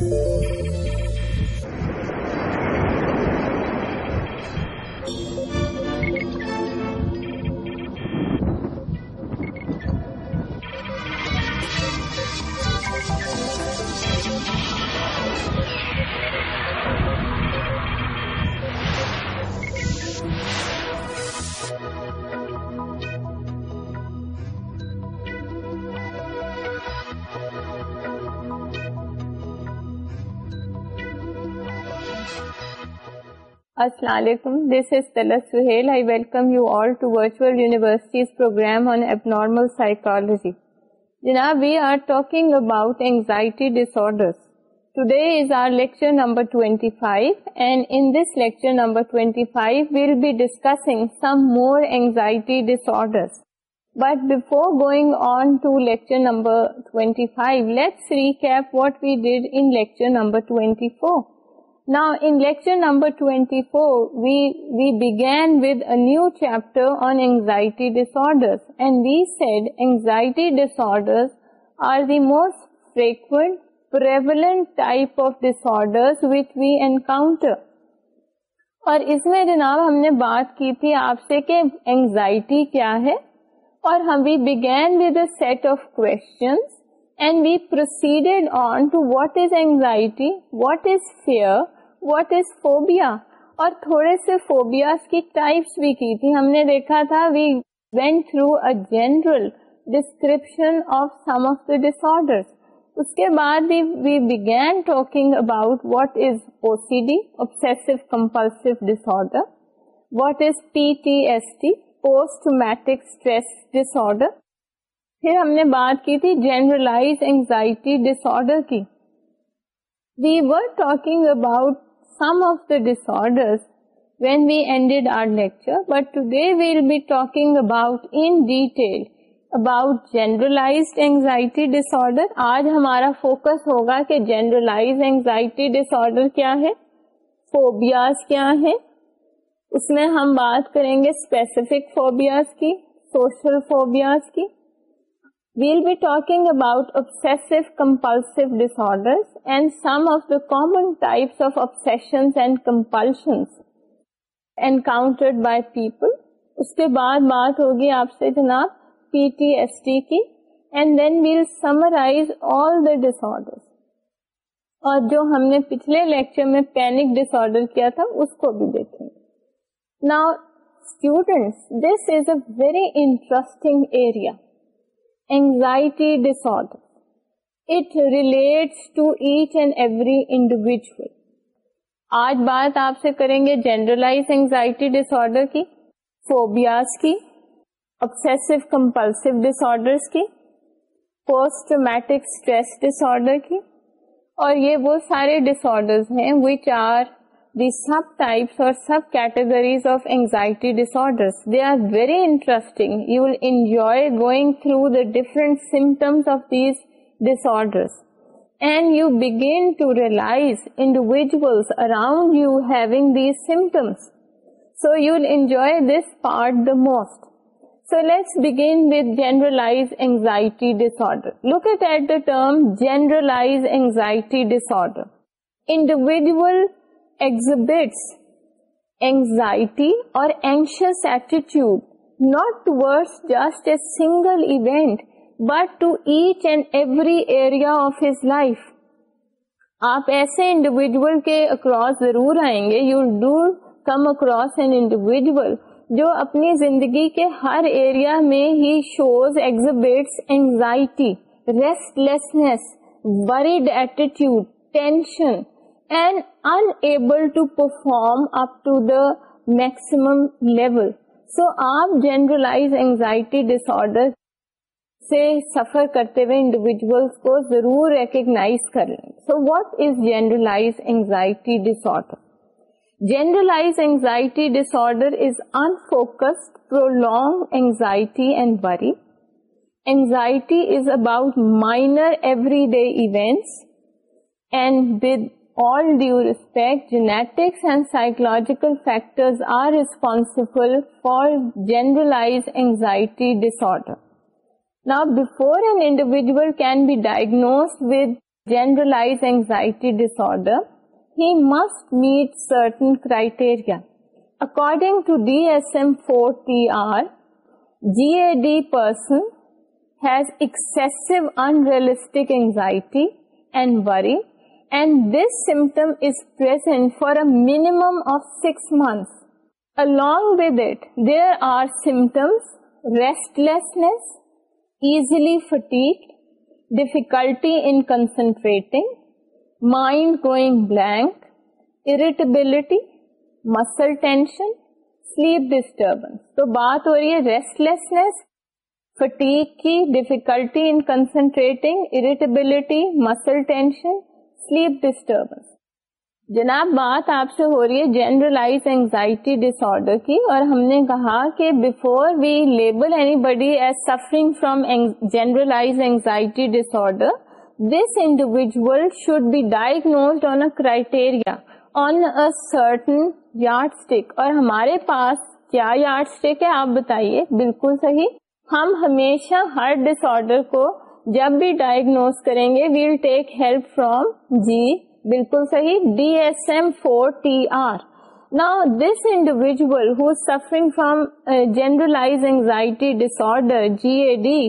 Thank you. السلام علیکم this is دلت Sohail I welcome you all to virtual universities programme on normal psychology جناب we are talking about anxiety this today is our lecture number twenty five and in this lecture number twenty five we'll be discussing some more anxiety dish disorders but before going on to lecture number نمبرٹی five what we did in deck twenty four Now in lecture number 24, we, we began with a new chapter on anxiety disorders and we said anxiety disorders are the most frequent, prevalent type of disorders which we encounter. اور اس میں جناب ہم نے بات کی تھی آپ سے کہ انگزائٹی کیا ہے اور ہم we begin with a set of کونڈ we proceeded on to what is anxiety what is fear what is phobia اور تھوڑے سے فوبیاز کی ٹائپس بھی کی تھی ہم نے دیکھا تھا we went through general description of some of the dis اس کے بعد we begin talking about what is O C D obsessive compulsive order what is P T S T post stress stress order پھر ہم نے بات کی تھی generalize anxiety disorder کی we were talking about some of the when when we ended our lecture but we will well be talking about in detail about anxiety disorder آج ہمارا focus ہوگا کہ generalized anxiety disorder کیا ہے phobias کیا ہے اس میں ہم بات کریں گے اسپیسیفک فوبیاز کی سوشل فوبیاز کی well be talking about obsessive compulsive disorders commons of ہوگی آپ سے جناب پی ٹی ایس ٹی کی ڈس ہم نے پچھلے لیکچر میں پینک ڈس آڈر کیا تھا اس کو بھی دیکھیں students this is a very interesting area anxiety disorder it relates to each and every individual آج بات آپ سے کریں گے جنرلائز اینگزائٹی ڈسڈر کی فوبیاز کی ابسیسو کی پوسٹ پوسٹمیٹک اسٹریس ڈس ڈسڈر کی اور یہ وہ سارے dis disorders which are the دی سب ٹائپس اور subcategories of anxiety very interesting you will enjoy going through the different symptoms of these disorders. And you begin to realize individuals around you having these symptoms. So you'll enjoy this part the most. So let's begin with generalized anxiety disorder. Look at the term generalized anxiety disorder. Individual exhibits anxiety or anxious attitude, not towards just a single event, but to each and every area of his life آپ ایسے individual کے across ضرور آئیں گے you do come across an individual جو اپنی زندگی کے ہر ایریا میں ہی shows exhibits anxiety restlessness worried attitude tension and unable to perform up to the maximum level so آپ جنرلائز اینزائٹی ڈس آرڈر سے سفر کرتے ہوئے انڈیویجل کو ضرور ریکگنائز کر لیں so what is genderise anxiety order generalise anxiety disorder is unfocused prolong long anxiety and worry anxiety is about minor every day events and with all due respect genetics and psychological factor are responsible for genderise anxiety disorder Now, before an individual can be diagnosed with generalized anxiety disorder, he must meet certain criteria. According to DSM-4 TR, GAD person has excessive unrealistic anxiety and worry, and this symptom is present for a minimum of 6 months. Along with it, there are symptoms, restlessness, easily fatigue difficulty in concentrating mind going blank irritability muscle tension sleep disturbance تو بات ہو رہی ہے restlessness فٹیک کی difficulty in concentrating اریٹبلٹی مسل tension sleep disturbance جناب بات آپ سے ہو رہی ہے جنرلائز اینگزائٹی ڈس آرڈر کی اور ہم نے کہا کہ before we label anybody as suffering from generalise anxiety disorder this individual should be diagnose on a criteria on a certain yardstick اور ہمارے پاس کیا یارڈ اسٹک ہے آپ بتائیے بالکل صحیح ہم ہمیشہ ہر ڈس آرڈر کو جب بھی ڈائگنوز کریں گے ویل ٹیک ہیلپ فرام جی بالکل صحیح D S M four T R نا this individual from generalise anxiety disorder G A D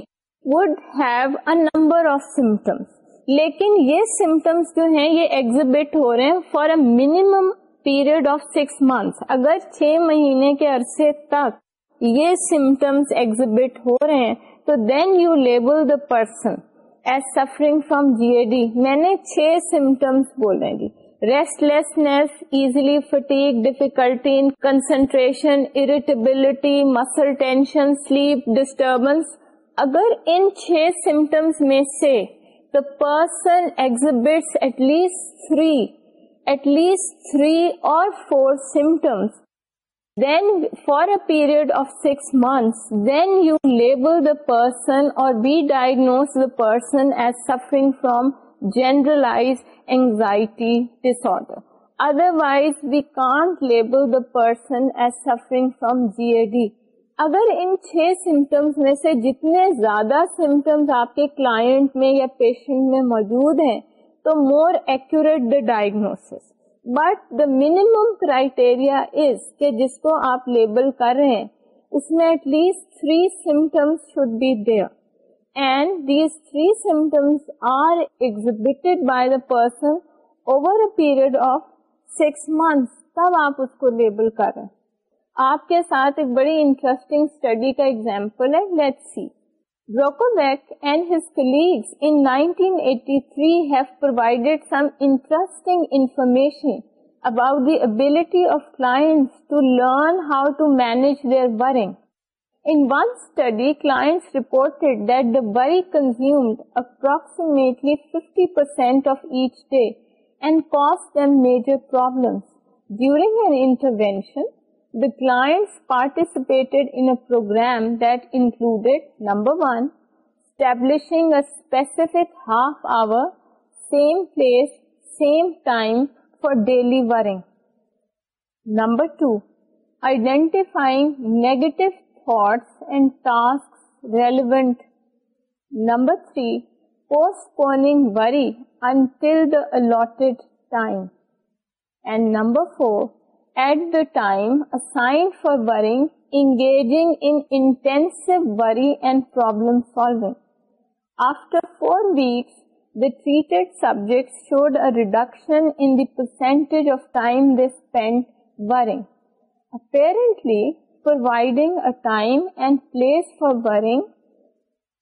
would have a number of symptoms لیکن یہ سمٹمس جو ہیں یہ ایگزبٹ ہو رہے ہیں for minimum period of six months اگر چھ مہینے کے عرصے تک یہ سمٹمس ایگزبٹ ہو رہے ہیں تو then you label the person as suffering from G A D میں نے چھ سمٹمس بولے تھے restlessness easily fatigue difficulty concentration irritability muscle tension sleep disturbance اگر ان چھ سمٹمس میں سے the person exhibits at least three at least three اور four symptoms then for period of six months then you label the person اور person as suffering from generalise anxiety disorder otherwise we can't label the person as suffering from G A D اگر ان چھ symptoms میں سے جتنے زیادہ symptoms آپ کے کلائنٹ میں یا پیشنٹ میں موجود ہیں تو more exact the diagnosis but the criteria is کہ جس کو آپ لیبل کر رہے ہیں اس میں at least three symptoms should be there and these three symptoms are by the person over a period of six months تب آپ اس کو لیبل کر رہے آپ کے ساتھ ایک بڑی انٹرسٹنگ اسٹڈی کا ایگزامپل ہے let see ability آفنٹس to learn how to manage درنگی presenting The clients participated in a program that included, number one, establishing a specific half hour, same place, same time for daily worrying. Number two, identifying negative thoughts and tasks relevant. Number three, postponing worry until the allotted time. And number four, at the time assigned for worrying, engaging in intensive worry and problem solving. After 4 weeks, the treated subjects showed a reduction in the percentage of time they spent worrying. Apparently, providing a time and place for worrying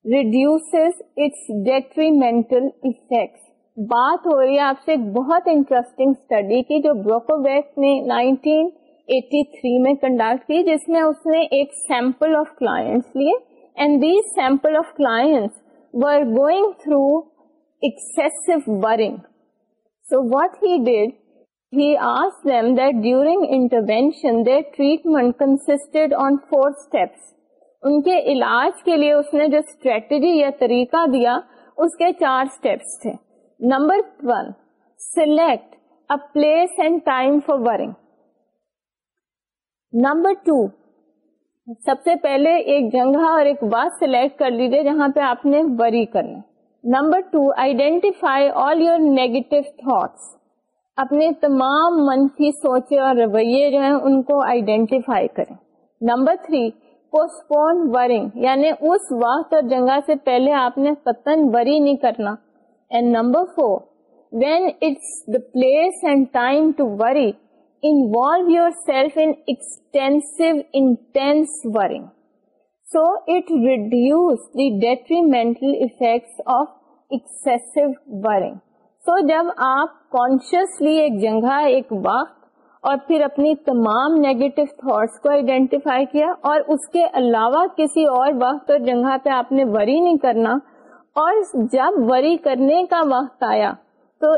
reduces its detrimental effects. بات ہو رہی ہے آپ سے ایک بہت interesting study کی جو بروکو ویسٹ نے 1983 میں کنڈکٹ کی جس میں اس نے ایک سیمپل آف کلائنٹس لیے and these sample of clients were going through excessive worrying so what he did he آس them that during intervention their treatment consisted on four steps ان کے علاج کے لیے اس نے جو اسٹریٹجی یا طریقہ دیا اس کے چار اسٹیپس تھے number one select a place and time for worrying number two سب سے پہلے ایک جگہ اور ایک بات سلیکٹ کر لیجیے جہاں پہ آپ نے وری کرنا number two identify all your negative thoughts اپنے تمام منفی سوچے اور رویے جو ہیں ان کو آئیڈینٹیفائی کریں number three postpone worrying یعنی اس وقت اور جگہ سے پہلے آپ نے پتن وری نہیں کرنا اور پھر اپنی تمام نیگیٹو آئیڈینٹیفائی کیا اور اس کے علاوہ کسی اور وقت اور جگہ پہ آپ نے وری نہیں کرنا اور جب وری کرنے کا وقت آیا تو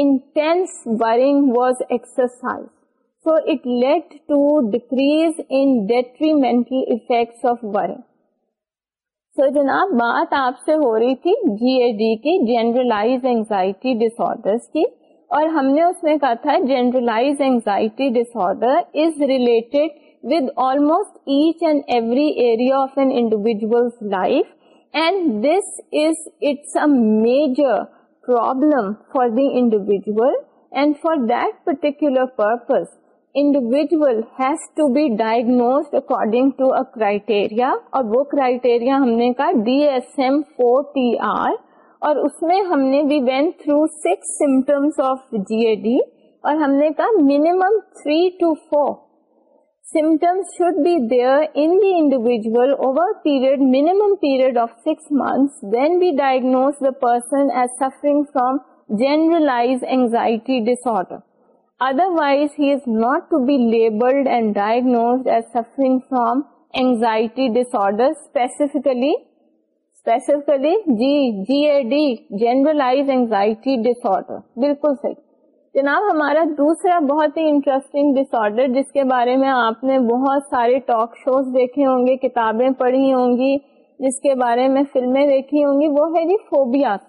intense worrying was exercise so it late to decrease in detrimental effects of worrying so جناب بات آپ سے ہو رہی تھی جی اے ڈی کی جنرلائز اینزائٹی ڈس آڈر کی اور ہم نے اس میں کہا تھا generalise anxiety disorder is related with almost each and every area of an individual life major problem for the individual and for particular purpose individual has to be diagnose according اور وہ criteria ہم نے کا D S M four T R اور اس میں ہم نے we when through six symptoms of G A D اور ہم نے کا minimum three to four symptoms should be there in the individual over a period, minimum period of 6 months, then we diagnose the person as suffering from generalized anxiety disorder. Otherwise, he is not to be labeled and diagnosed as suffering from anxiety disorder specifically GAD, generalized anxiety disorder. बिल्कुल सही. جناب ہمارا دوسرا بہت ہی interesting ڈس order جس کے بارے میں آپ نے بہت سارے ٹاک شوز دیکھے ہوں گے کتابیں پڑھی ہوں گی جس کے بارے میں فلمیں دیکھی ہوں گی وہ ہے جی phobias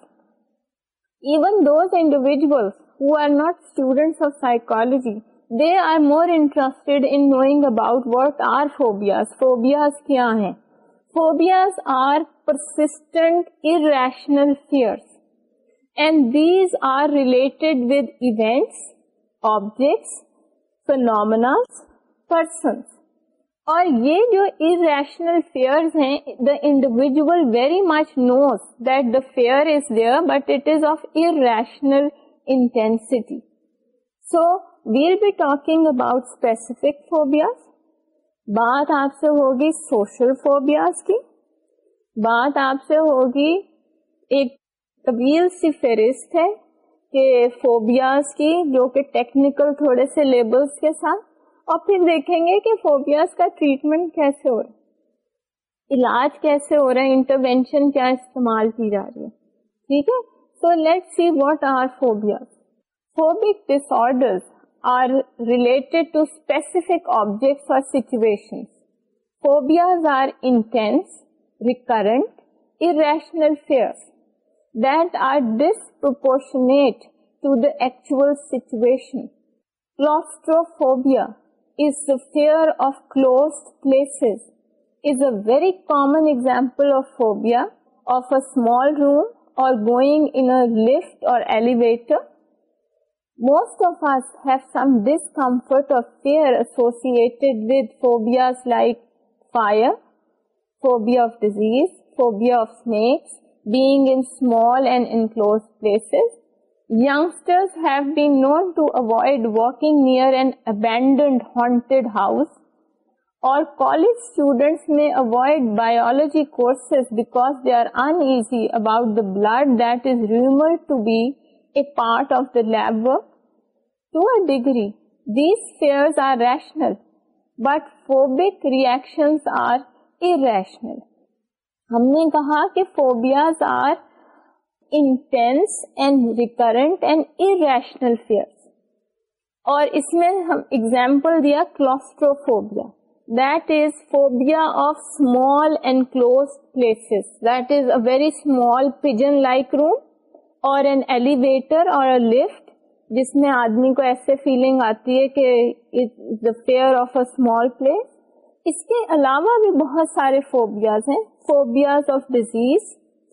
even those individuals who are not students of psychology they are more interested in knowing about what are phobias phobias کیا ہیں phobias are persistent irrational fears اور یہ جو irrational fears ہیں the individual very much knows that the fear is there but it is of irrational intensity. So we'll be talking about specific phobias. بات آپ سے ہوگی social phobias کی بات آپ سے ہوگی ایک طویل سی فہرست ہے کہ فوبیاز کی جو کہ ٹیکنیکل تھوڑے سے لیبلز کے ساتھ اور پھر دیکھیں گے کہ فوبیاز کا ٹریٹمنٹ کیسے ہو رہا ہے علاج کیسے ہو رہا ہے انٹروینشن کیا استعمال کی جا رہی ہے ٹھیک ہے so late see what are phobias phobic dish are related to specific objects اور situation phobias are intense recurrent disproportionate to داچو situation claustrophobia is close place is a very common example of phobia of a small room اور being in small and enclosed places. Youngsters have been known to avoid walking near an abandoned haunted house, or college students may avoid biology courses because they are uneasy about the blood that is rumored to be a part of the lab work. To a degree, these fears are rational, but phobic reactions are irrational. ہم نے کہا کہ phobias are intense and recurrent and irrational fear اور اس میں ہم example دیا claustrophobia that is phobia of small and close places that is a very small pigeon like room اور این ایلیویٹر اور لفٹ جس میں آدمی کو ایسے فیلنگ آتی ہے کہ fear of a small place اس کے علاوہ بھی بہت سارے فوبیاز ہیں phobia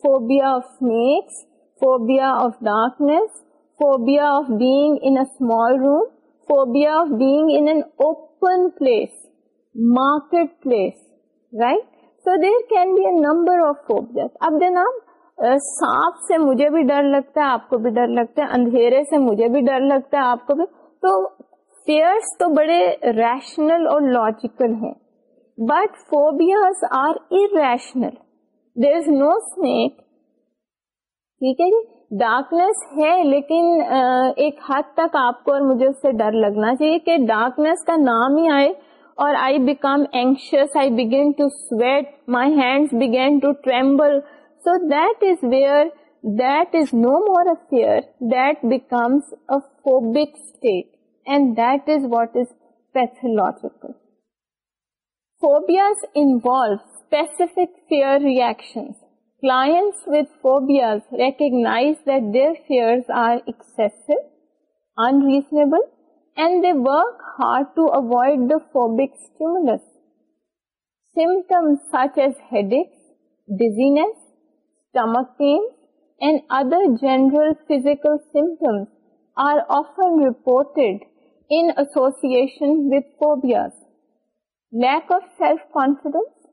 phobia آفیکس phobia of darkness phobia of being a small room phobia of being انکیٹ place right so there can be a number of phobia مجھے بھی ڈر لگتا ہے آپ کو بھی ڈر لگتا ہے اندھیرے سے مجھے بھی ڈر لگتا ہے آپ کو بھی تو فیئرس تو بڑے ریشنل اور لاجیکل ہیں بٹ snake. ٹھیک ہے جی ڈارکنیس ہے لیکن ایک حد تک آپ کو اور مجھے اس سے ڈر لگنا چاہیے کہ ڈارکنیس کا نام ہی آئے اور I become anxious I begin to sweat my hand begin to tremble so that is where that is no more fear that becomes phobic state and that is what is pathological for specific fear reactions recognize درک how to اوئڈکس symptoms such as headaches dizziness stomach pains and other general physical symptoms are often report in association phobias lack of self confidence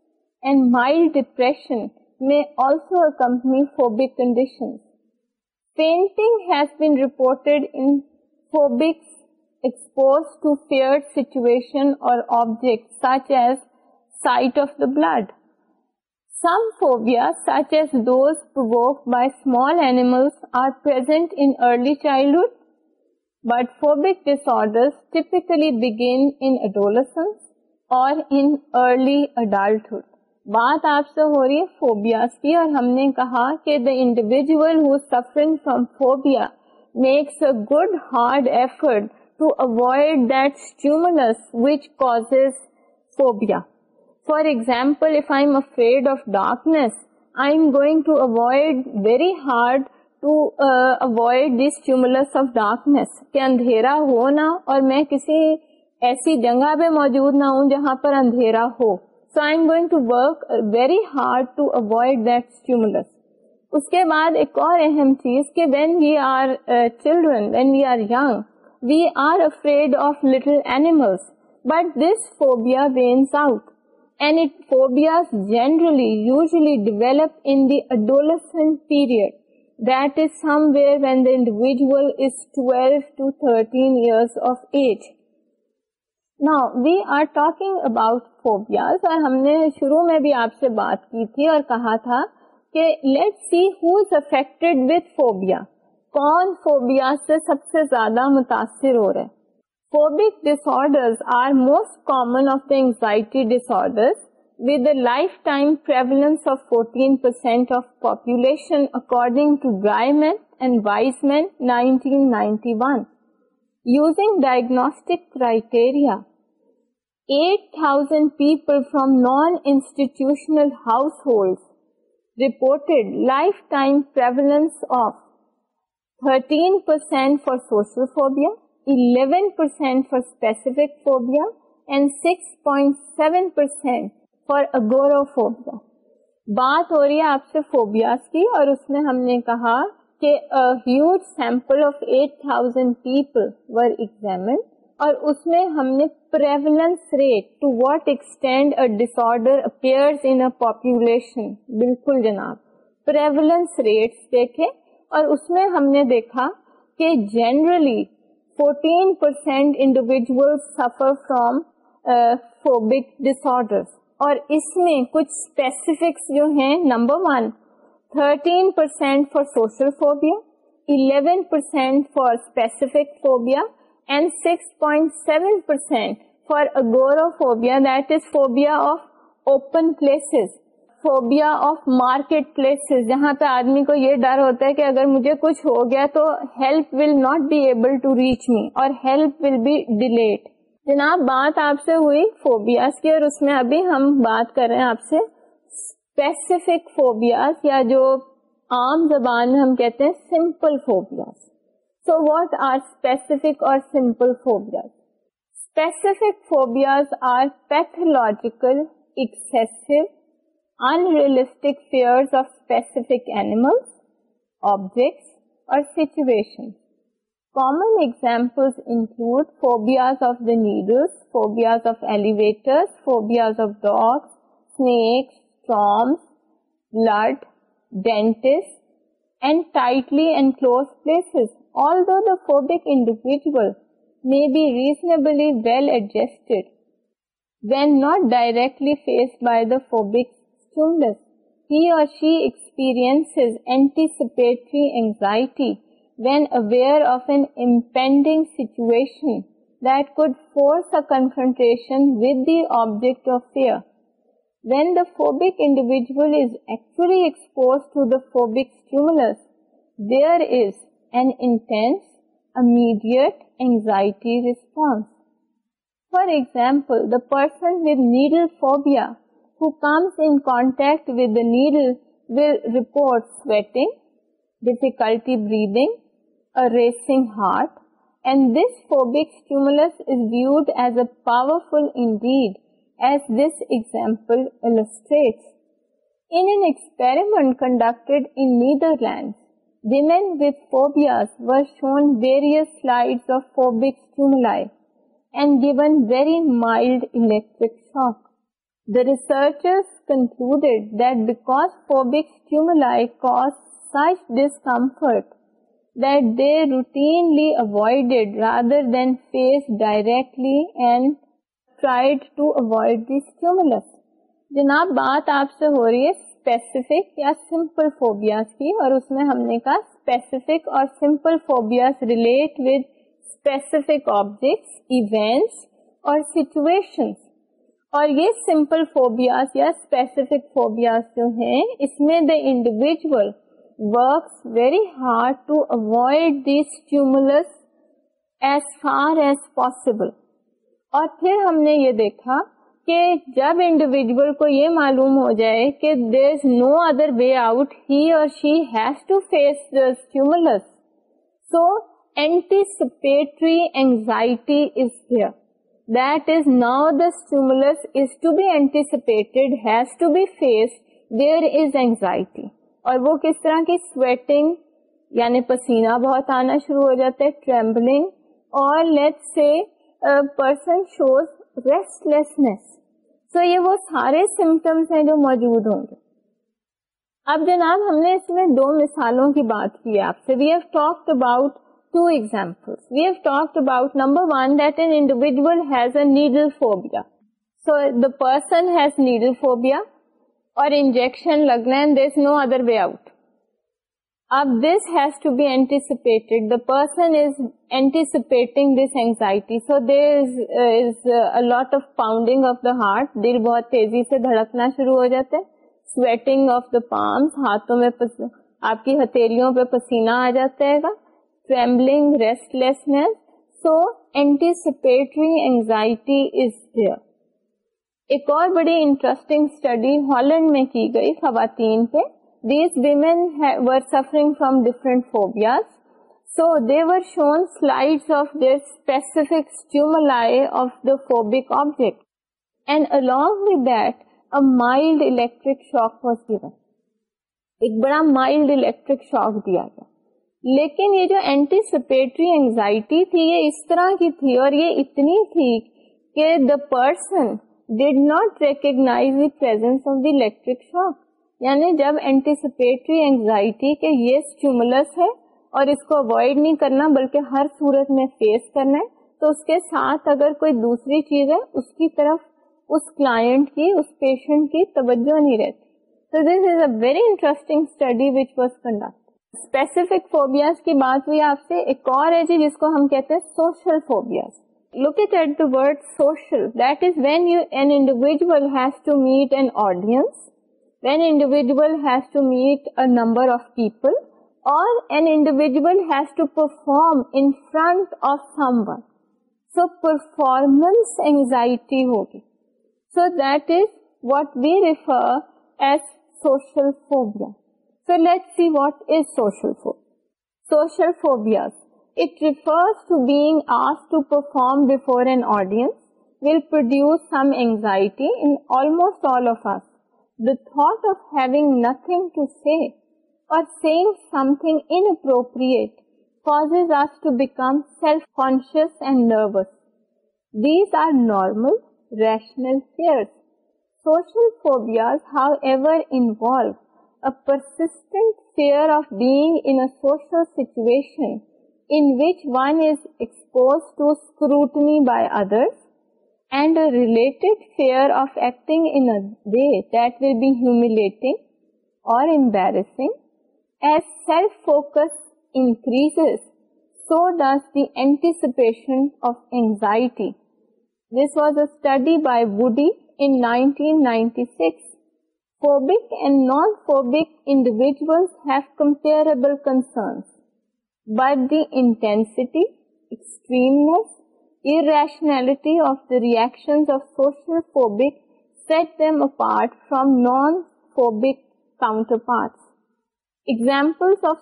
and mild depression میں also company condition painting report situation اور اور in early adult بات آپ سے ہو رہی ہے phobias کی اور ہم نے کہا کہ the individual who suffering from phobia makes a good hard effort to avoid that stimulus which cause phobia for example if I am afraid of darkness I am going to avoid very hard to avoid this stimulus of darkness کہ اندھیرا ہونا اور میں کسی ایسی جگہ پہ موجود نہ ہوں جہاں پر اندھیرا ہو so I am going to work very hard to avoid that stimulus اس کے بعد ایک اور اہم چیز کہ when we are children when we are young we are afraid of little animals but this phobia wanes out and it phobias generally usually develop in the adolescent period that is somewhere when the individual is twelve to thirteen years of age نا وی are talking about phobias اور ہم نے شروع میں بھی آپ سے بات کی تھی اور کہا تھا کہ let's see who is affect کون سے سب سے زیادہ متاثر ہو diagnostic criteria eight thousand people from non institutional household report lifetime of thirteen percent for social phobia eleven percent for specific phobia and six point seven percent for phobia بات ہو رہی ہے آپ سے فوبیاز کی اور اس میں ہم نے کہا کہ اور اس میں ہم نے prevalence rate to what extend disorder in population بالکل جناب پریولنس دیکھے اور اس میں ہم نے دیکھا کہ generally 14% percent individual suffer from phobic disorder اور اس میں کچھ اسپیسیفکس جو ہیں number one thirteen percent for social phobia eleven percent for specific phobia and six point seven percent is phobia of open places. Phobia of market place جہاں پہ آدمی کو یہ ڈر ہوتا ہے کہ اگر مجھے کچھ ہو گیا تو help will not be able to reach me اور ہیلپ ول بی ڈیلیٹ جناب بات آپ سے ہوئی فوبیاز کی اور اس میں ابھی ہم بات کر رہے ہیں آپ سے اسپیسیفک فوبیاز یا جو عام زبان میں ہم کہتے ہیں simple phobias So what are specific or simple phobias? Specific phobias are pathological, excessive, unrealistic fears of specific animals, objects, or situations. Common examples include phobias of the needles, phobias of elevators, phobias of dogs, snakes, storms, blood, dentists, and tightly enclosed places, although the phobic individual may be reasonably well adjusted when not directly faced by the phobic stimulus. He or she experiences anticipatory anxiety when aware of an impending situation that could force a confrontation with the object of fear when the phobic individual is actually exposed to the phobic stimulus, there is an intense, immediate anxiety response. For example, the person with needle phobia who comes in contact with the needle will report sweating, difficulty breathing, a racing heart, and this phobic stimulus is viewed as a powerful indeed as this example illustrates. In an experiment conducted in Netherlands, women with phobias were shown various slides of phobic stimuli and given very mild electric shock. The researchers concluded that because phobic stimuli cause such discomfort that they routinely avoided rather than face directly and tried to avoid the stimulus جناب بات آپ سے ہو رہی ہے specific یا simple phobias کی اور اس میں ہم نے کہا اسپیسیفک اور simple phobias relate with specific objects events اور سچویشنس اور یہ سمپل فوبیاز یا اسپیسیفک فوبیاز جو ہیں اس میں the individual works very hard to avoid these as far as possible اور پھر ہم نے یہ دیکھا کہ جب انڈیویجل کو یہ معلوم ہو جائے کہ there is no other way out he اور she has to face the so anticipatory anxiety is here that is now the is to be anticipated has to be face there is anxiety اور وہ کس طرح کی sweating یعنی پسینہ بہت آنا شروع ہو جاتا ہے ٹریمبلنگ اور let's say person shows restlessness so یہ وہ سارے سمٹمس ہیں جو موجود ہوں گے اب جناب ہم نے اس میں دو مثالوں کی بات کی آپ سے we have talked about two example we have talked about number one that an individual has a needle phobia so the person has needle phobia اور انجیکشن لگنا there is no other way out اب this has to be pounding of the heart دل بہت تیزی سے دھڑکنا شروع ہو جاتے ہاتھوں میں آپ کی ہتھیلیوں پہ پسینہ آ جاتا ہے گا trembling restlessness so anticipatory anxiety anxiety is ایک اور بڑی انٹرسٹنگ اسٹڈی ہالینڈ میں کی گئی خواتین پہ so the worse of دفکلا فوبکٹ and الگ الیکٹرک شاک واس گیون ایک بڑا مائلڈ الیکٹرک شاک دیا گیا لیکن یہ جو اینٹی سپیٹری انزائٹی تھی یہ اس طرح کی تھی اور یہ اتنی تھی کہ the person did not recognize purse of the electric shock یعنی جب اینٹیسپیٹری اینگزائٹی اینزائٹی کے یہ اسٹیمولس ہے اور اس کو اوائڈ نہیں کرنا بلکہ ہر صورت میں فیس کرنا ہے تو اس کے ساتھ اگر کوئی دوسری چیز ہے اس کی طرف اس کلائنٹ کی اس پیشنٹ کی توجہ نہیں رہتی تو this is a very interesting study which conduct specific phobias کی بات ہوئی آپ سے ایک اور ہے جی جس کو ہم کہتے ہیں سوشل فوبیاز an audience ز to meet a number of people hours to perform front of someone so performance anxiety so that is what be refer phobia so late see what is social for social فوبیاں well per anxiety thought of he nothing to see اور situation to scrutiny by others and a related fear of acting in a way that will be humiliating or embarrassing. As self-focus increases, so does the anticipation of anxiety. This was a study by Woody in 1996. Phobic and non-phobic individuals have comparable concerns, but the intensity, extremeness irrationality of the reactions of social phobic example reaction restrooms اور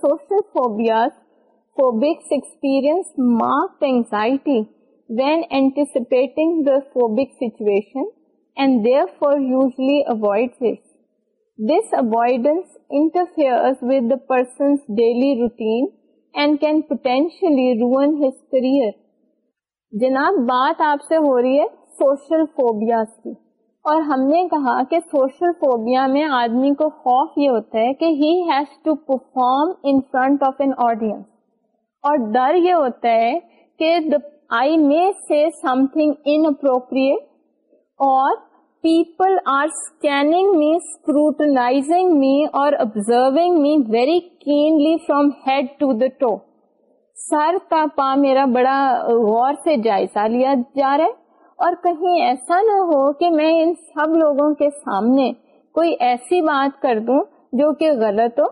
social phobias mark anxiety when anticipating the the phobic situation and and therefore usually avoids it. This avoidance interferes with person's daily routine can potentially ruin his career. جناب بات آپ سے ہو رہی ہے social phobia کی اور ہم نے کہا کہ سوشل فوبیا میں آدمی کو خوف یہ ہوتا ہے کہ has to perform in front of an audience اور ڈر یہ ہوتا ہے کہ I may something inappropriate اور people are me scrutinizing me اور observing me very cleanly from head to the toe سر کا پا میرا بڑا غور سے جائزہ لیا جا رہا ہے اور کہیں ایسا نہ ہو کہ میں ان سب لوگوں کے سامنے کوئی ایسی بات کر دوں جو کہ غلط ہو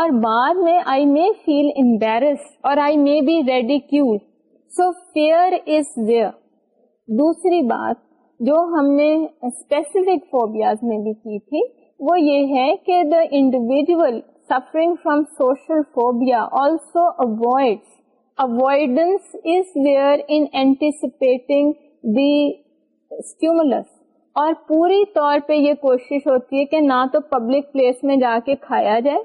اور بعد میں آئی مے فیل امبیرس اور I may be ready so fear is where دوسری بات جو ہم نے اسپیسیفک فوبیاز میں بھی کی تھی وہ یہ ہے کہ the individual suffering from social phobia also avoid avoidance is where in anticipating the stimulus اور پوری طور پہ یہ کوشش ہوتی ہے کہ نہ تو پبلک پلیس میں جا کے کھایا جائے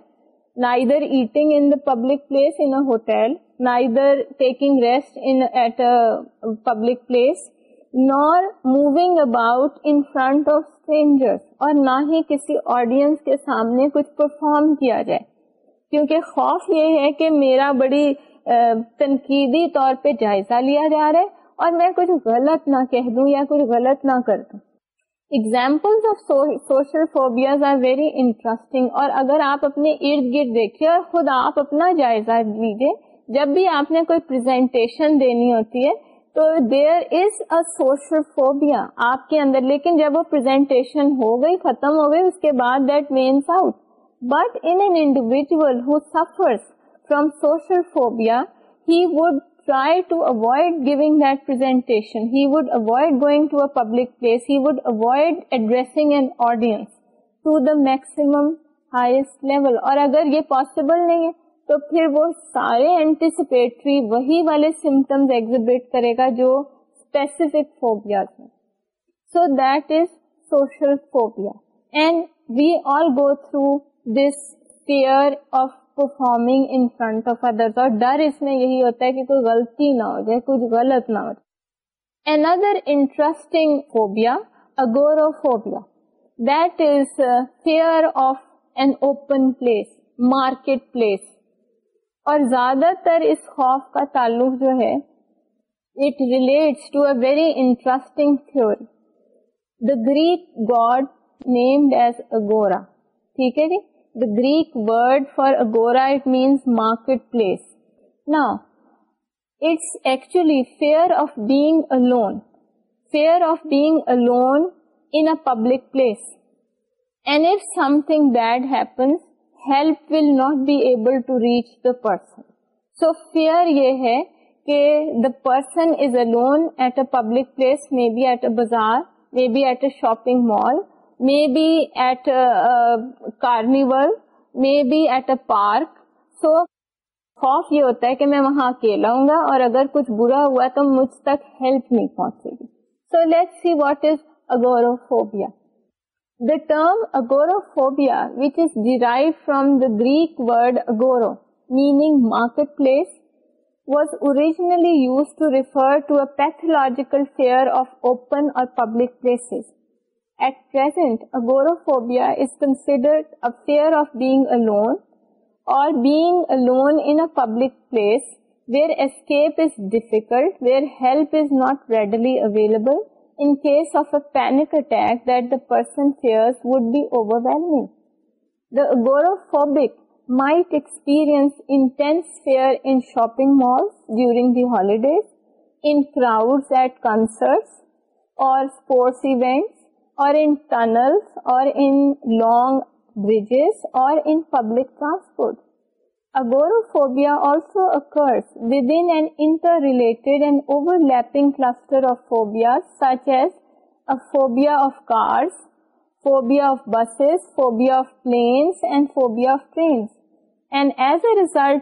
نہ ادھر eating in the public place in a hotel نہ ادھر taking rest in at a public place nor moving about in front of strangers اور نہ ہی کسی آڈینس کے سامنے کچھ پرفارم کیا جائے کیونکہ خوف یہ ہے کہ میرا بڑی تنقیدی طور پہ جائزہ لیا جا رہا ہے اور میں کچھ غلط نہ کہہ دوں یا کچھ غلط نہ کر دوں examples of social phobias are very interesting اور اگر آپ اپنے ارد گرد دیکھیے اور خود آپ اپنا جائزہ لیجیے جب بھی آپ نے کوئی پرزینٹیشن دینی ہوتی ہے تو there is a social phobia آپ کے اندر لیکن جب وہ پرزینٹیشن ہو گئی ختم ہو گئی اس کے بعد that means out but individual who suffers from social phobia he would try to avoid giving that presentation he would avoid going to a public place he would avoid addressing an audience to the maximum highest level اور اگر یہ possible نہیں ہے تو پھر وہ سارے anticipatory وہی والے سمٹمس ایگزیبٹ کرے گا جو اسپیسیفک فوبیا تھے so that is social phobia and we all go through this fear of performing of other اور ڈر اس میں یہی ہوتا ہے کہ کوئی غلطی نہ ہو جائے کچھ غلط نہ ہو جائے N other interesting phobia agoraphobia that is fear of an open place market place اور زیادہ تر اس خوف کا تعلق جو ہے it relates to a very interesting theory the Greek god named as اگورا ٹھیک ہے جی the Greek word for اگورا it means market place نا it's actually fear of alone fear of being alone in public place and if some thing bad happens help will not be able to reach the person so fear یہ ہے کہ the person is a at a public place may be at a بازار may be at a shopping mall may be at carnival may be at a park so خوف یہ ہوتا ہے کہ میں وہاں اکیلا ہوں گا اور اگر کچھ برا ہوا تو مجھ تک ہیلپ نہیں پہنچے گی so late see what is agoraphobia the term agoraphobia which is derive from the Greek word agora meaning market place was اویجنلیگ alone اور اویلیبل پینک اٹیک پرائسپرینس malls during the holidays in crowd at concerts اور sports events اور in public transport agoraphobia result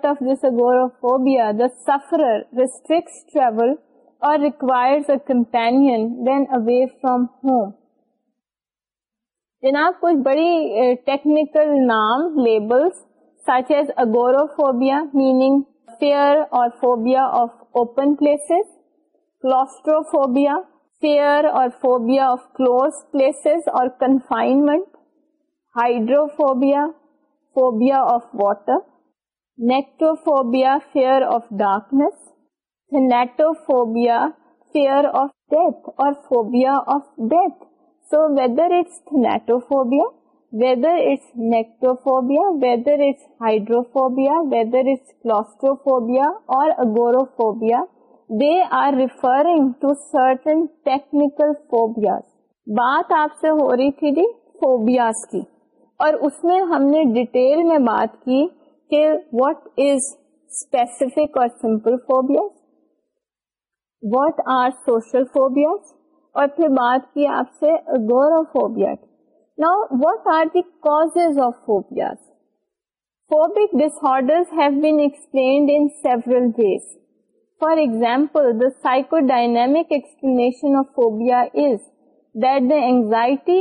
of this agoraphobia sufferer travel اور campaign home جناب کوئی بڑی technical eh, نام labels such as agoraphobia, meaning fear or phobia of open places, claustrophobia, fear or phobia of closed places or confinement, hydrophobia, phobia of water, nectrophobia, fear of darkness, thanatophobia, fear of death or phobia of death. So whether it's thanatophobia weathers نیکٹروفوبیا whether is hydrophobia whether is claustrophobia اور اگوروفویاٹنیکل phobia ہو رہی تھی phobias جی کی اور اس میں ہم نے detail میں بات کی کہ واٹ از اسپیسیفک اور simple phobia what are social phobias اور پھر بات کی آپ سے اگوروفوبیا نا what are these of فوبیاگزامپلائیشن anxiety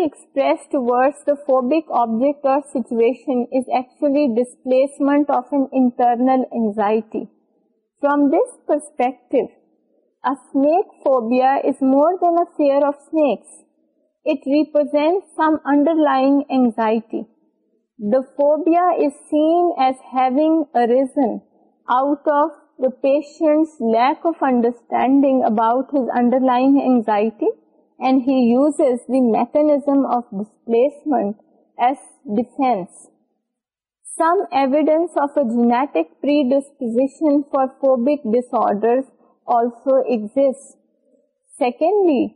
ڈسپلسمنٹرنلائٹی from this perspective more than a fear office it represents some underlying anxiety. The phobia is seen as having arisen out of the patient's lack of understanding about his underlying anxiety, and he uses the mechanism of displacement as defense. Some evidence of a genetic predisposition for phobic disorders also exists. Secondly,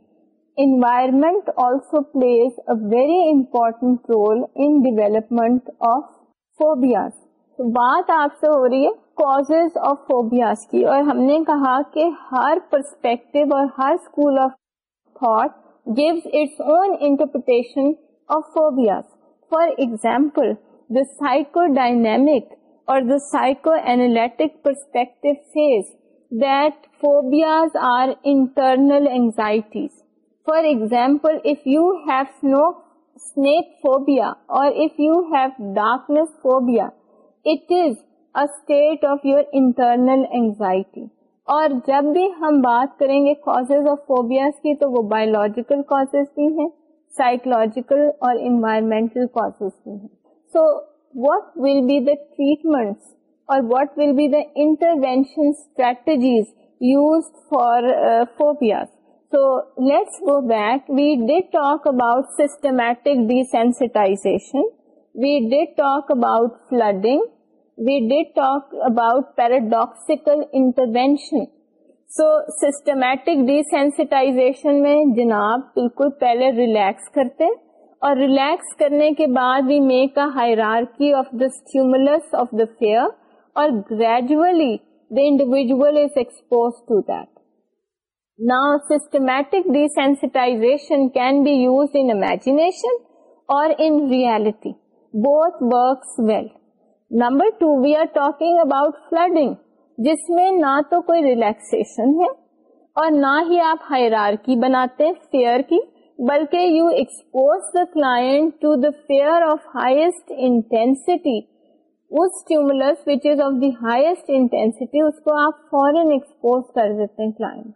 environment also plays a very important role in development of phobias بات آپ سے ہو رہی ہے cause phobias کی اور ہم نے کہا کہ ہر پرسپیکٹو اور ہر school of thought gives its own interpretation of phobias for example the psychodynamic اور the psychoanalytic perspective that phobias are internal anxieties for example if you have snake snake phobia اور if you have darkness phobia it is a state of your internal anxiety اور جب بھی ہم بات کریں گے causes of phobias کی تو وہ بایولوجیکل کازیز بھی ہیں سائیکولوجیکل اور انوائرمنٹل کازیز بھی ہیں so what will be the treatments اور what will be the intervention strategies use for phobias so let's we'd talk about systematic desensitize about flooding paradoxical intervention so systematic desensitization میں جناب بالکل پہلے relax کرتے اور relax کرنے کے بعد we make hierarchy of the stimulus of the fear اور gradually the is expose to that Now systematic desensitization can be used in in imagination or reality. Both works well. Number two, we are talking about flooding. جس میں نہ تو کوئی use ہے اور نہ ہی آپ ہائرارکی بناتے ہیں فیئر کی بلکہ you expose the client to the fear of highest intensity stimulus which of the highest intensity اس کو آپ فورن ایکسپوز کر دیتے ہیں client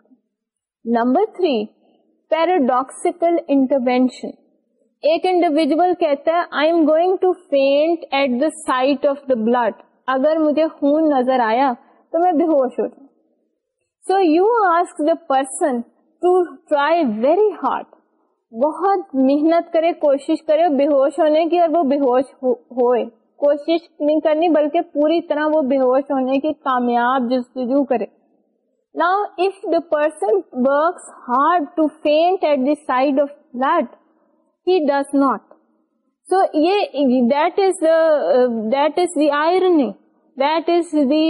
number three paradoxical intervention ایک انڈیویجل کہتا ہے I am going to faint at the sight of the blood اگر مجھے خون نظر آیا تو میں بے ہوش ہو جاؤں so you ask the person to try very hard بہت محنت کرے کوشش کرے بے ہوش ہونے کی اور وہ بے ہوش ہوئے کوشش نہیں کرنی بلکہ پوری طرح وہ بے ہوش ہونے کی کامیاب جستجو کرے now the person works hard to faint at the sight of بز ناٹ سو یہ that is is آئرنگ that is the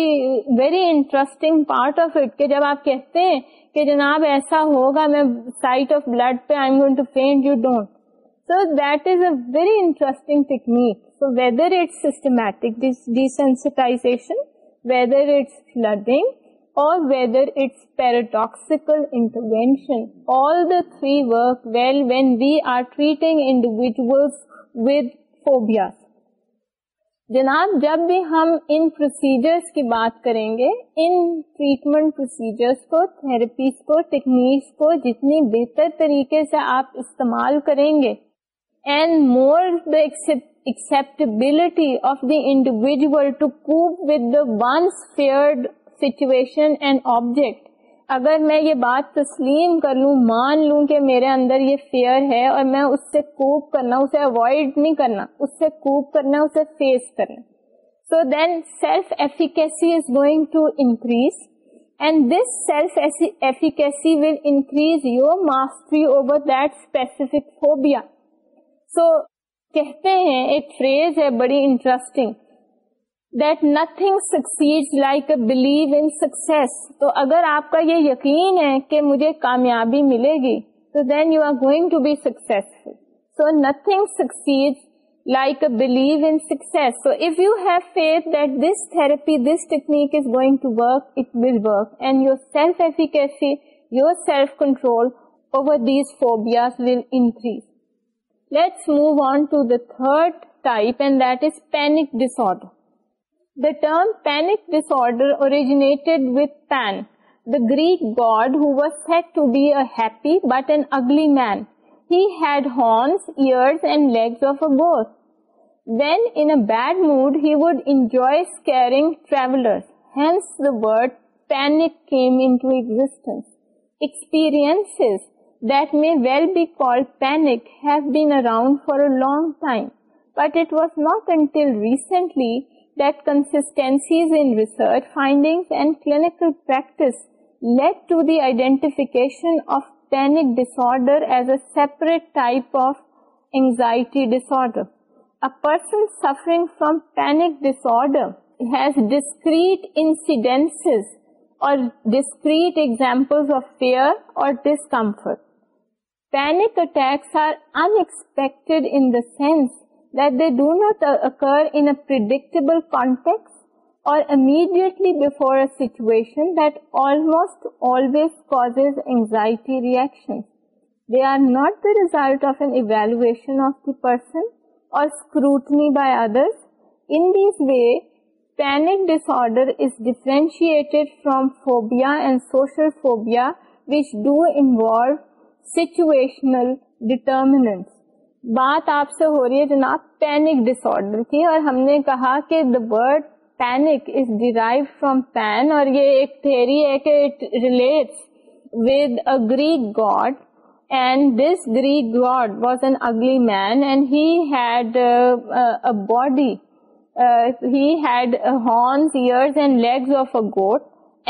very interesting part of it کہ جب آپ کہتے ہیں کہ جناب ایسا ہوگا میں سائٹ آف بلڈ پہ I gonna to faint you don't so that is a very interesting technique so whether it systematic desensitization whether is learning or whether it's paradoxical intervention. All the three work well when we are treating individuals with phobias. جناب جب بھی ہم ان procedures کی بات کریں گے ان treatment procedures کو تھراپیز کو ٹیکنیکس کو جتنی بہتر طریقے سے آپ استعمال کریں گے and more the acceptability of the individual to cope with the once feared situation and object اگر میں یہ بات تسلیم کر لوں مان لوں کہ میرے اندر یہ فیئر ہے اور میں اس سے کوپ کرنا اسے اوائڈ نہیں کرنا اس سے کوپ کرنا اسے فیس کرنا so then self self efficacy is going to increase and this efficacy will increase your mastery over that specific phobia so کہتے ہیں ایک فریز ہے بڑی انٹرسٹنگ بلیو ان سکس تو اگر آپ کا یہ یقین ہے کہ مجھے کامیابی ملے گی تو then you are going to be going so nothing succeed like believe in so if you have faith that this therapy this technique is going to work it will work and your self efficacy your self control over these phobias will increase let's move on to the third type and that is panic disorder term panic disorder graded horns موڈلرس that me well be کالکنگ but was not انٹلی person suffer ڈسر discrete incidence or discrete example of pair اور discomfort panic attack are unexpected in sense situation that almost anxiety reaction they are not the result of اینیلوشن of the person اور situational determinants بات آپ سے ہو رہی ہے جناب panic disorder کی اور ہم نے کہا کہ the word panic is derive from Pan اور یہ ایک تھیری ہے کہ it relates with a Greek god and this Greek god was an ugly man and he had horns ears and legs of a goat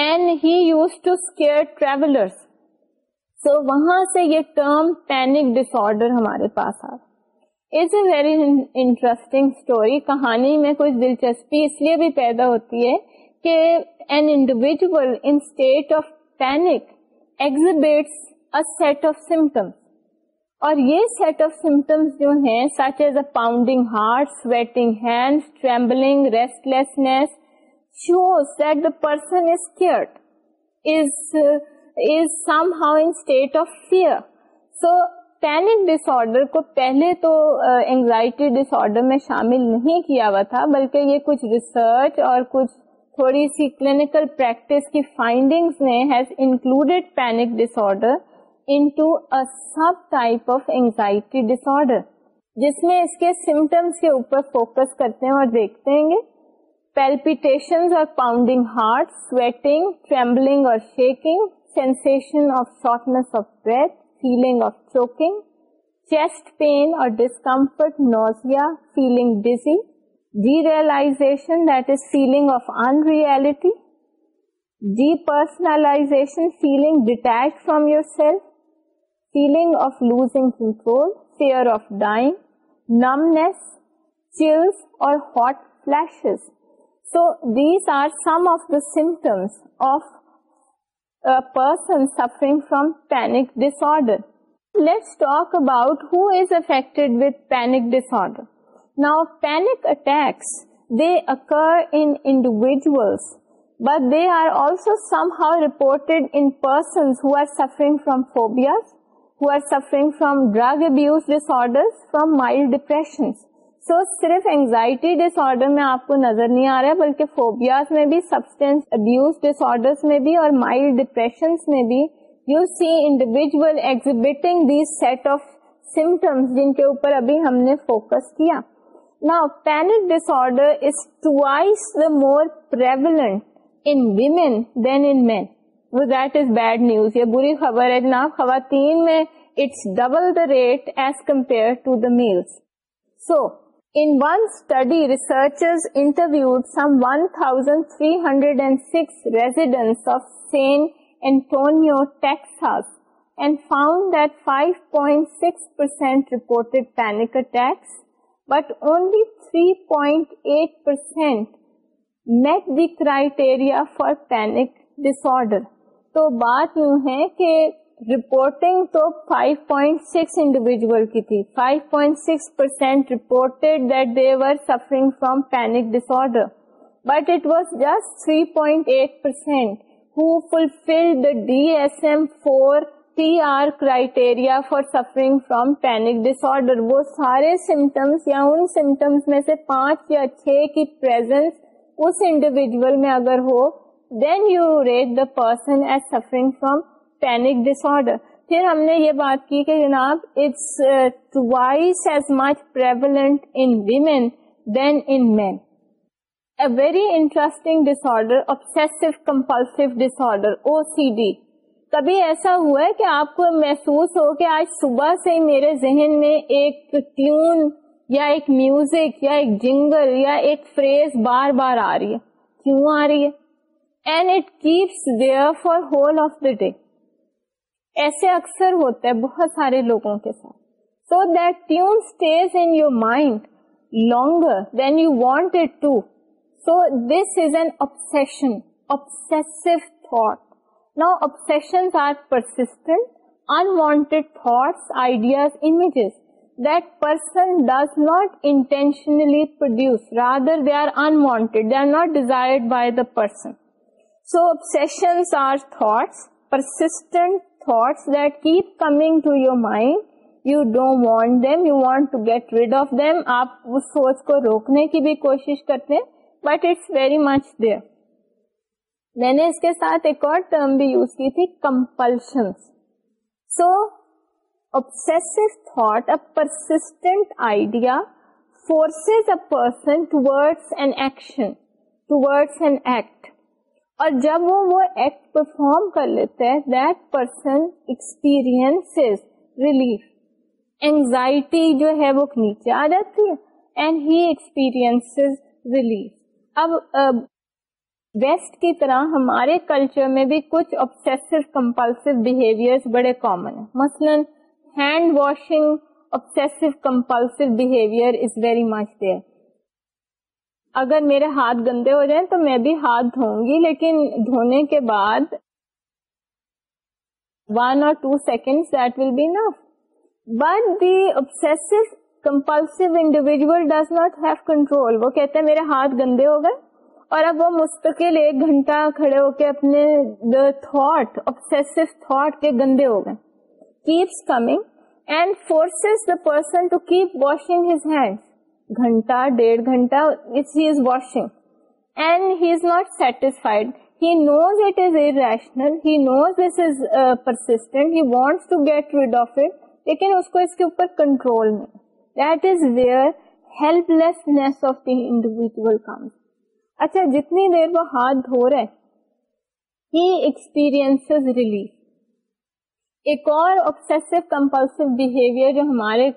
and he use to scare travellers so وہاں سے یہ term panic disorder ہمارے پاس آ it's a very interesting story کہانی میں کچھ دلچسپی اس لیے بھی پیدا ہوتی ہے کہ an individual in state of panic exhibits set of symptoms اور یہ سیٹ آف سمٹمس جو ہیں such as a pounding heart sweating hand trembling restlessness shows that the person is care is so panic disorder کو پہلے تو anxiety disorder میں شامل نہیں کیا ہوا تھا بلکہ یہ کچھ ریسرچ اور کچھ تھوڑی سی کلینکل پریکٹس کی findings نے has included panic disorder into subtype of anxiety disorder جس میں اس کے سمٹمس کے اوپر فوکس کرتے ہیں اور دیکھتے ہیں گے پیلپیٹیشن اور پاؤنڈنگ ہارٹ سویٹنگ ٹریمبلنگ اور shaking sensations ڈیٹیک from your self feeling of lose control numbness chills اور so these are some of the symptoms of a person suffering from panic disorder. Let's talk about who is affected with panic disorder. Now, panic attacks, they occur in individuals, but they are also somehow reported in persons who are suffering from phobias, who are suffering from drug abuse disorders, from mild depressions. So so, صرف anxiety disorder میں آپ کو نظر نہیں آ رہا بلکہ phobias میں بھی سبسٹینس ابیوز ڈس آرڈر میں بھی اور مائلڈ ڈپریشن میں بھی you see individual exhibiting the set of symptoms جن کے اوپر ابھی ہم نے فوکس کیا نا panic disorder is twice the more prevalent in women than in men وہ دیٹ از بیڈ نیوز یہ بری خبر ہے جناب خواتین میں it's double the rate as compare to the males so but only three point eight percent met the criteria for panic disorder تو بات یوں ہے کہ رپورٹنگ تو 5.6 پوائنٹ سکس انڈیویژل کی تھی five point six percent order but it was just eight percent who fulfil the D S M four P R criteria for suffering from panic disorder وہ سارے سمٹمس یا ان سمٹمس میں سے پانچ یا چھ کی پرزینس اس انڈیویژل میں اگر ہو then you rate the person as suffering from panic disorder پھر ہم نے یہ بات کی کہ جناب it's twice as much prevalent in women than in men a very interesting disorder obsessive compulsive disorder O C D کبھی ایسا ہوا ہے کہ آپ کو محسوس ہو کہ آج صبح سے میرے ذہن میں ایک ٹیون یا ایک میوزک یا ایک جنگل یا ایک فریز بار بار آ رہی ہے کیوں آ رہی ہے and it keeps there for whole of the day ایسے اکثر ہوتا ہے بہت سارے لوگوں کے ساتھ so that tune stays in your mind longer than you want it to so this is an ابس know ابسنس are persistent unwanted thoughts ideas images that person does not intentionally produce rather they are unwanted they are not desired by the person so obsessions are thoughts persistent روکنے کی بھی کوشش کرتے but's very much میں نے اس کے ساتھ ایک اور ٹرم بھی یوز کی تھی کمپلشنس سو اب سیس تھا persistent idea forces a person to word and action to word and act اور جب وہ وہ ایکٹ پرفارم کر لیتے ہیں that person experience relief anxiety جو ہے وہ نیچے آ جاتی ہے اینڈ ہی ایکسپیرئنس ریلیف اب ویسٹ کی طرح ہمارے کلچر میں بھی کچھ آبسیسو کمپلسو بہیویئر بڑے کامن ہیں مثلاً hand washing obsessive compulsive behaviour is very much there اگر میرے ہاتھ گندے ہو جائیں تو میں بھی ہاتھ دھوؤں گی لیکن دھونے کے بعد ون اور two second that will be enough but the this compulsive individual does not have control وہ کہتے ہیں میرے ہاتھ گندے ہو گئے اور اب وہ مستقل ایک گھنٹہ کھڑے ہو کے اپنے تھاٹ تھاٹ کے گندے ہو گئے keeps coming and forces the person to keep washing his hand گھنٹہ ڈیڑھ گھنٹہ اچھا جتنی دیر وہ ہاتھ دھو رہے ہی ایکسپیرئنس ریلیف ایک اور آبسیسو کمپلسو بہیویئر جو ہمارے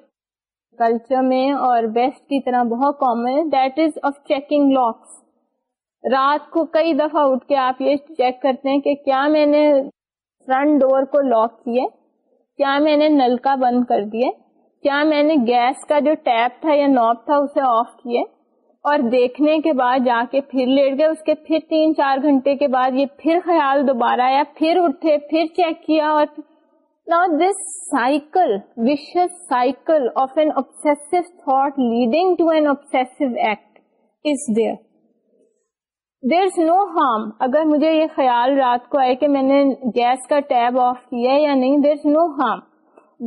کلچر میں اور بیسٹ کی طرح بہت common that is of checking locks رات کو کئی دفعہ اٹھ کے آپ یہ چیک کرتے ہیں کہ کیا میں نے فرنٹ ڈور کو لاک کیے کیا میں نے نلکا بند کر دیے کیا میں نے گیس کا جو ٹیپ تھا یا نوب تھا اسے آف کیے اور دیکھنے کے بعد جا کے پھر لیٹ گئے اس کے پھر تین چار گھنٹے کے بعد یہ پھر خیال دوبارہ آیا پھر اٹھے پھر چیک کیا اور Now this cycle, cycle vicious of an obsessive thought leading to an obsessive act is there. There no harm اگر مجھے یہ خیال رات کو آئے کہ میں نے گیس کا ٹیب آف کیا یا نہیں there is no harm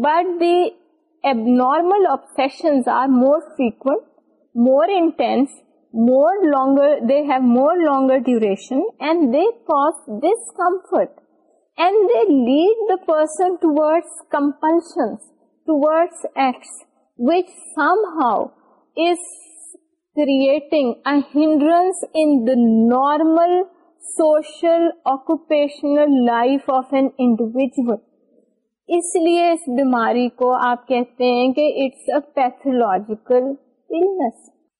but the abnormal are more frequent more intense more longer they have more longer duration and they cause discomfort lead the person compulsions toward ایک how is creating life of an individual اس لیے اس بیماری کو آپ کہتے ہیں کہ it's a pathological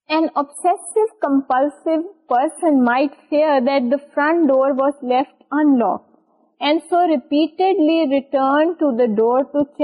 and ابس کمپلس person fear at the front door was left in Lok gas water need فارگیشن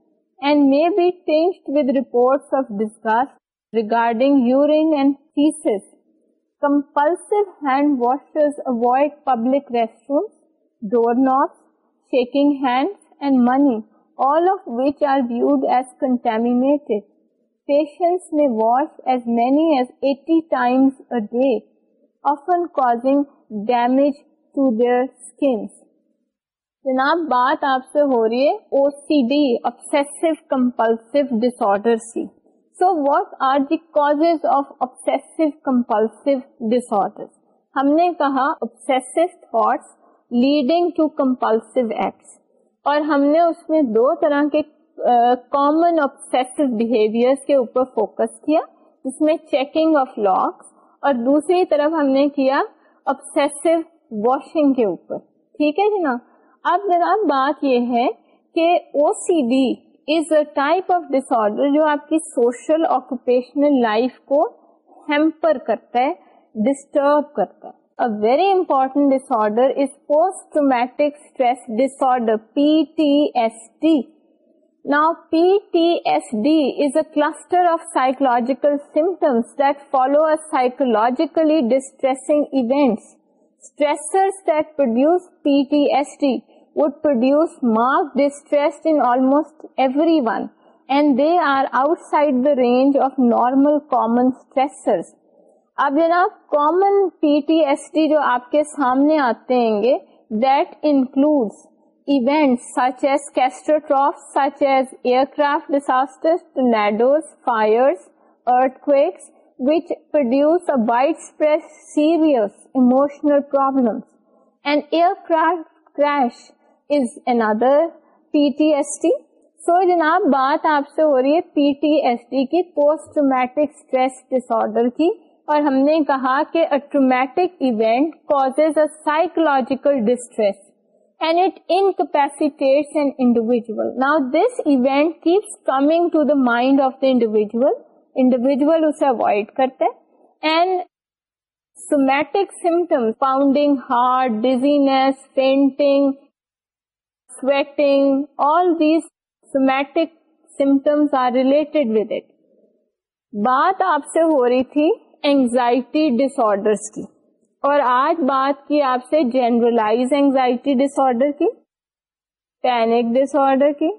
and may be tinged with reports of disgust regarding urine and feces. Compulsive hand washers avoid public restrooms, doorknobs, shaking hands, and money, all of which are viewed as contaminated. Patients may wash as many as 80 times a day, often causing damage to their skins. جناب بات آپ سے ہو رہی ہے O C D obsessive کمپلس cause of obsessive ابسی ہم نے کہا obsessive thoughts leading to acts اور ہم نے اس میں دو طرح کے کامن ابسیسو بہیویئر کے اوپر فوکس کیا جس میں چیکنگ آف لاکس اور دوسری طرف ہم نے کیا ابسیسو واشنگ کے اوپر ٹھیک ہے جناب اب میرا بات یہ ہے کہ O C D is a type of disorder جو آپ کی سوشل آکوپیشنل لائف کو ہیمپر کرتا ہے ڈسٹرب کرتا ہے very important disorder is posttraumatic stress disorder P T S D نا P T S D is a cluster of psychological symptoms that follow psychologically distressing events range of normal کامنسر اب جناب common P T S T جو آپ کے سامنے آتے ہوں گے that include event such as Castro such as aircraft disaster tornadoes fires earthquakes which produce a widespread serious emotional problems. An aircraft so جناب بات آپ سے ہو رہی ہے پی ٹی ایس ڈی کی پوسٹ ٹرومیٹک اسٹریس ڈسر کی اور ہم نے کہا کہ traumatic event a اوجیکل distress and it an individual now this event keeps coming to the mind of the individual individual اسے اوائڈ کرتے and somatic symptom pounding heart sweating all somatic symptoms are related بات آپ سے ہو رہی تھی anxiety ڈس کی اور آج بات کی آپ سے جنرلائز اینگزائٹی ڈسر کی پینک ڈسر کی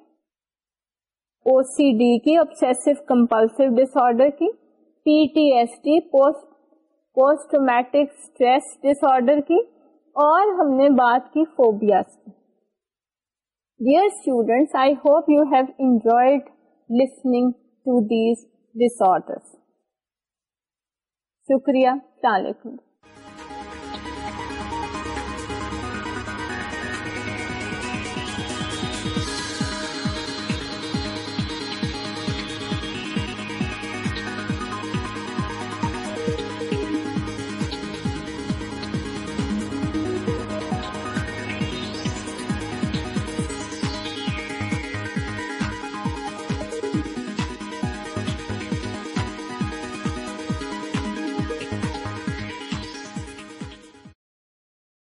او سی ڈی کی آبسیسو کمپلسو ڈس آرڈر کی P T S T post پوسٹمیٹک stress disorder کی اور ہم نے بات کی فوبیاز کی dear students I hope you have enjoyed listening to these dish order شکریہ السلام علیکم